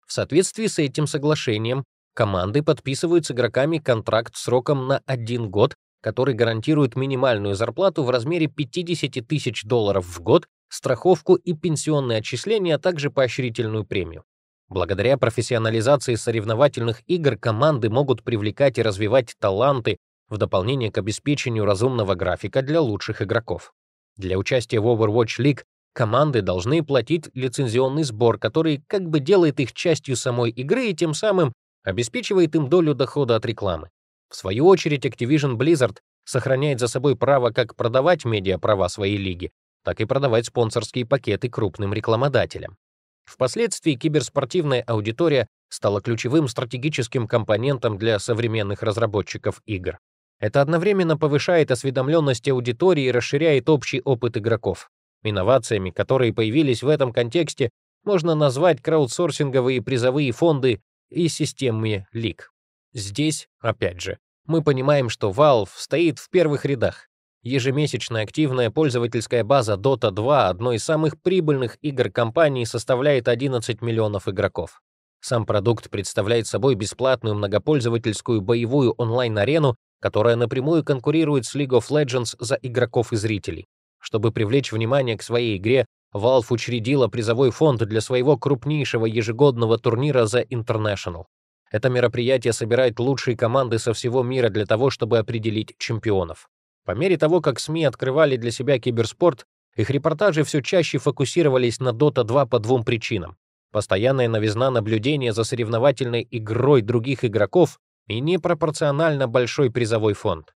В соответствии с этим соглашением, команды подписывают с игроками контракт сроком на один год который гарантирует минимальную зарплату в размере 50 тысяч долларов в год, страховку и пенсионные отчисления, а также поощрительную премию. Благодаря профессионализации соревновательных игр команды могут привлекать и развивать таланты в дополнение к обеспечению разумного графика для лучших игроков. Для участия в Overwatch League команды должны платить лицензионный сбор, который как бы делает их частью самой игры и тем самым обеспечивает им долю дохода от рекламы. В свою очередь, Activision Blizzard сохраняет за собой право как продавать медиаправа своей лиги, так и продавать спонсорские пакеты крупным рекламодателям. Впоследствии киберспортивная аудитория стала ключевым стратегическим компонентом для современных разработчиков игр. Это одновременно повышает осведомленность аудитории и расширяет общий опыт игроков. Инновациями, которые появились в этом контексте, можно назвать краудсорсинговые призовые фонды и системы лиг. Здесь, опять же, мы понимаем, что Valve стоит в первых рядах. Ежемесячная активная пользовательская база Dota 2, одной из самых прибыльных игр компании, составляет 11 миллионов игроков. Сам продукт представляет собой бесплатную многопользовательскую боевую онлайн-арену, которая напрямую конкурирует с League of Legends за игроков и зрителей. Чтобы привлечь внимание к своей игре, Valve учредила призовой фонд для своего крупнейшего ежегодного турнира The International. Это мероприятие собирает лучшие команды со всего мира для того, чтобы определить чемпионов. По мере того, как СМИ открывали для себя киберспорт, их репортажи все чаще фокусировались на Dota 2 по двум причинам. Постоянная новизна наблюдения за соревновательной игрой других игроков и непропорционально большой призовой фонд.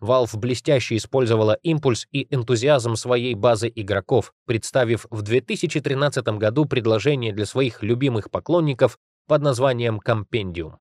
Valve блестяще использовала импульс и энтузиазм своей базы игроков, представив в 2013 году предложение для своих любимых поклонников под названием Compendium.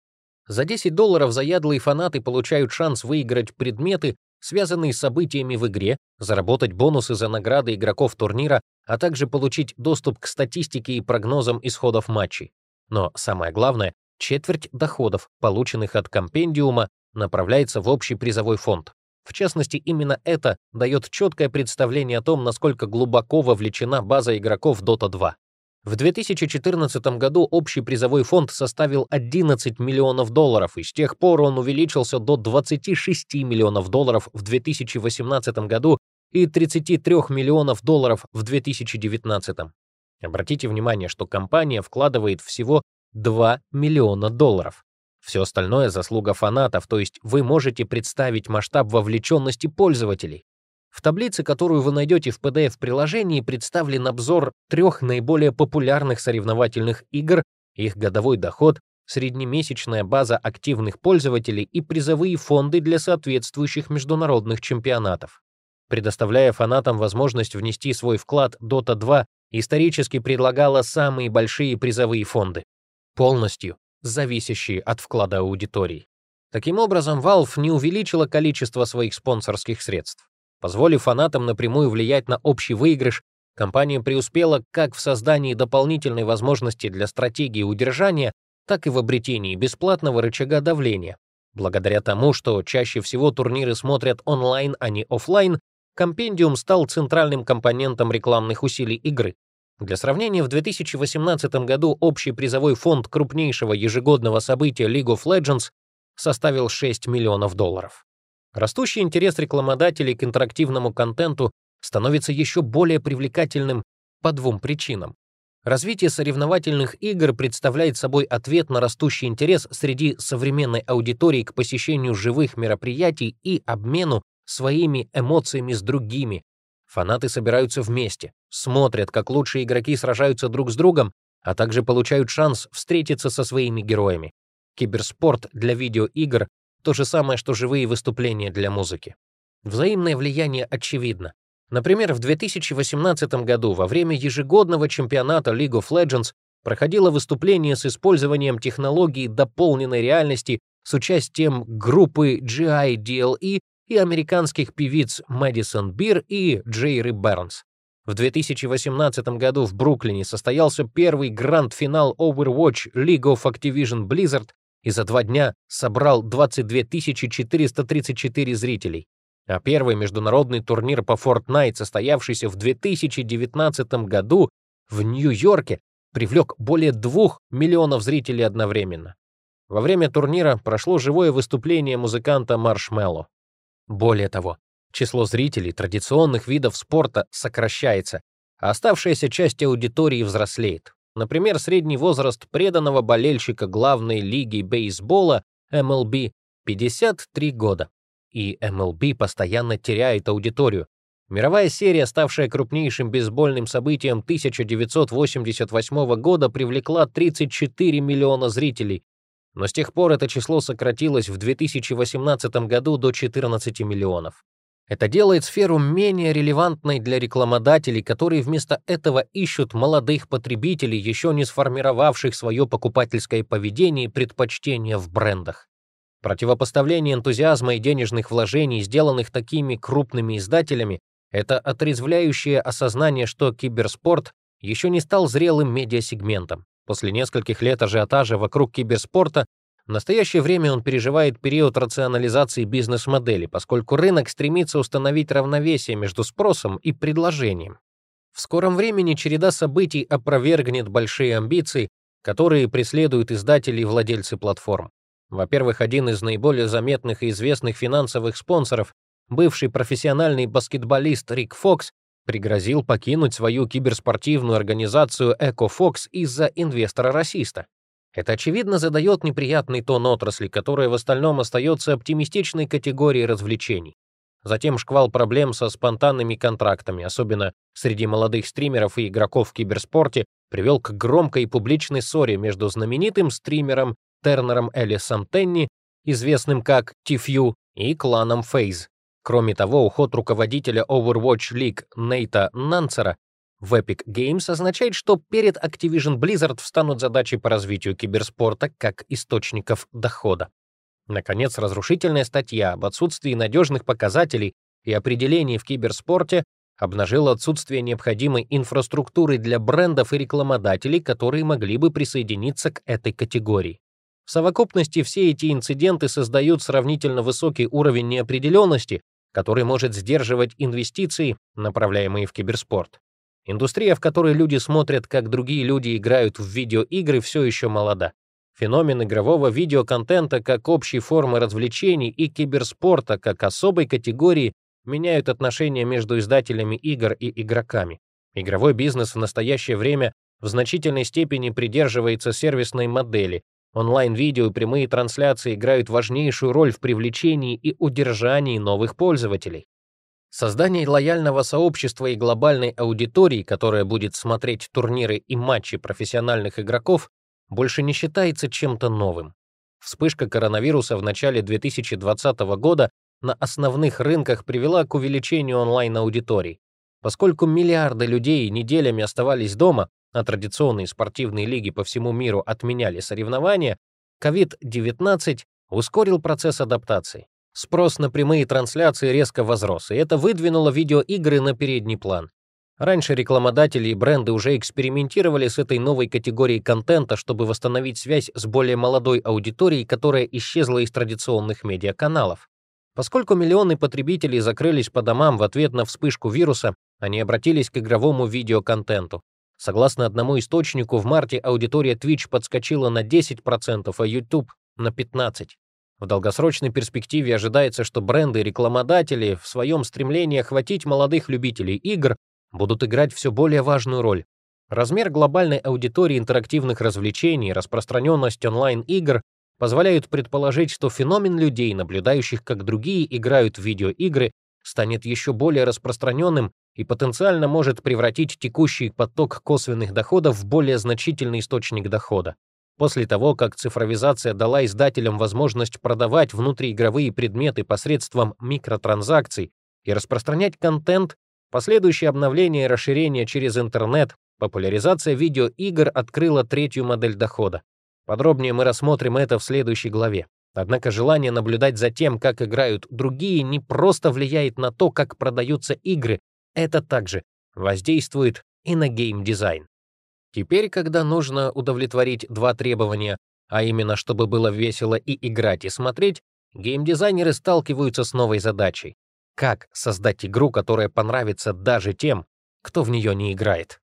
За 10 долларов заядлые фанаты получают шанс выиграть предметы, связанные с событиями в игре, заработать бонусы за награды игроков турнира, а также получить доступ к статистике и прогнозам исходов матчей. Но самое главное, четверть доходов, полученных от компендиума, направляется в общий призовой фонд. В частности, именно это дает четкое представление о том, насколько глубоко вовлечена база игроков Dota 2. В 2014 году общий призовой фонд составил 11 миллионов долларов, и с тех пор он увеличился до 26 миллионов долларов в 2018 году и 33 миллионов долларов в 2019. Обратите внимание, что компания вкладывает всего 2 миллиона долларов. Все остальное — заслуга фанатов, то есть вы можете представить масштаб вовлеченности пользователей. В таблице, которую вы найдете в PDF-приложении, представлен обзор трех наиболее популярных соревновательных игр, их годовой доход, среднемесячная база активных пользователей и призовые фонды для соответствующих международных чемпионатов. Предоставляя фанатам возможность внести свой вклад, Dota 2 исторически предлагала самые большие призовые фонды, полностью зависящие от вклада аудитории. Таким образом, Valve не увеличила количество своих спонсорских средств. Позволив фанатам напрямую влиять на общий выигрыш, компания преуспела как в создании дополнительной возможности для стратегии удержания, так и в обретении бесплатного рычага давления. Благодаря тому, что чаще всего турниры смотрят онлайн, а не офлайн, компендиум стал центральным компонентом рекламных усилий игры. Для сравнения, в 2018 году общий призовой фонд крупнейшего ежегодного события League of Legends составил 6 миллионов долларов. Растущий интерес рекламодателей к интерактивному контенту становится еще более привлекательным по двум причинам. Развитие соревновательных игр представляет собой ответ на растущий интерес среди современной аудитории к посещению живых мероприятий и обмену своими эмоциями с другими. Фанаты собираются вместе, смотрят, как лучшие игроки сражаются друг с другом, а также получают шанс встретиться со своими героями. Киберспорт для видеоигр то же самое, что живые выступления для музыки. Взаимное влияние очевидно. Например, в 2018 году во время ежегодного чемпионата League of Legends проходило выступление с использованием технологии дополненной реальности с участием группы GIDLE и американских певиц Мэдисон Бир и Джейри Бернс. В 2018 году в Бруклине состоялся первый гранд-финал Overwatch League of Activision Blizzard и за два дня собрал 22 434 зрителей. А первый международный турнир по Fortnite, состоявшийся в 2019 году в Нью-Йорке, привлек более 2 миллионов зрителей одновременно. Во время турнира прошло живое выступление музыканта Маршмелло. Более того, число зрителей традиционных видов спорта сокращается, а оставшаяся часть аудитории взрослеет. Например, средний возраст преданного болельщика главной лиги бейсбола MLB 53 года. И MLB постоянно теряет аудиторию. Мировая серия, ставшая крупнейшим бейсбольным событием 1988 года, привлекла 34 миллиона зрителей, но с тех пор это число сократилось в 2018 году до 14 миллионов. Это делает сферу менее релевантной для рекламодателей, которые вместо этого ищут молодых потребителей, еще не сформировавших свое покупательское поведение и предпочтения в брендах. Противопоставление энтузиазма и денежных вложений, сделанных такими крупными издателями, это отрезвляющее осознание, что киберспорт еще не стал зрелым медиасегментом. После нескольких лет ажиотажа вокруг киберспорта в настоящее время он переживает период рационализации бизнес-модели, поскольку рынок стремится установить равновесие между спросом и предложением. В скором времени череда событий опровергнет большие амбиции, которые преследуют издатели и владельцы платформ. Во-первых, один из наиболее заметных и известных финансовых спонсоров, бывший профессиональный баскетболист Рик Фокс, пригрозил покинуть свою киберспортивную организацию EcoFox из-за инвестора-расиста. Это, очевидно, задает неприятный тон отрасли, которая в остальном остается оптимистичной категорией развлечений. Затем шквал проблем со спонтанными контрактами, особенно среди молодых стримеров и игроков в киберспорте, привел к громкой и публичной ссоре между знаменитым стримером Тернером Элисом Тенни, известным как Тифью, и кланом Фейз. Кроме того, уход руководителя Overwatch League Нейта Нанцера в Epic Games означает, что перед Activision Blizzard встанут задачи по развитию киберспорта как источников дохода. Наконец, разрушительная статья об отсутствии надежных показателей и определений в киберспорте обнажила отсутствие необходимой инфраструктуры для брендов и рекламодателей, которые могли бы присоединиться к этой категории. В совокупности все эти инциденты создают сравнительно высокий уровень неопределенности, который может сдерживать инвестиции, направляемые в киберспорт. Индустрия, в которой люди смотрят, как другие люди играют в видеоигры, все еще молода. Феномен игрового видеоконтента как общей формы развлечений и киберспорта как особой категории меняют отношения между издателями игр и игроками. Игровой бизнес в настоящее время в значительной степени придерживается сервисной модели. Онлайн-видео и прямые трансляции играют важнейшую роль в привлечении и удержании новых пользователей. Создание лояльного сообщества и глобальной аудитории, которая будет смотреть турниры и матчи профессиональных игроков, больше не считается чем-то новым. Вспышка коронавируса в начале 2020 года на основных рынках привела к увеличению онлайн-аудиторий. Поскольку миллиарды людей неделями оставались дома, а традиционные спортивные лиги по всему миру отменяли соревнования, COVID-19 ускорил процесс адаптации. Спрос на прямые трансляции резко возрос, и это выдвинуло видеоигры на передний план. Раньше рекламодатели и бренды уже экспериментировали с этой новой категорией контента, чтобы восстановить связь с более молодой аудиторией, которая исчезла из традиционных медиаканалов. Поскольку миллионы потребителей закрылись по домам в ответ на вспышку вируса, они обратились к игровому видеоконтенту. Согласно одному источнику, в марте аудитория Twitch подскочила на 10%, а YouTube — на 15%. В долгосрочной перспективе ожидается, что бренды и рекламодатели в своем стремлении охватить молодых любителей игр будут играть все более важную роль. Размер глобальной аудитории интерактивных развлечений и распространенность онлайн-игр позволяют предположить, что феномен людей, наблюдающих, как другие играют в видеоигры, станет еще более распространенным и потенциально может превратить текущий поток косвенных доходов в более значительный источник дохода. После того, как цифровизация дала издателям возможность продавать внутриигровые предметы посредством микротранзакций и распространять контент Последующие обновления и расширения через интернет, популяризация видеоигр открыла третью модель дохода. Подробнее мы рассмотрим это в следующей главе. Однако желание наблюдать за тем, как играют другие, не просто влияет на то, как продаются игры, это также воздействует и на геймдизайн. Теперь, когда нужно удовлетворить два требования, а именно, чтобы было весело и играть, и смотреть, геймдизайнеры сталкиваются с новой задачей как создать игру, которая понравится даже тем, кто в нее не играет.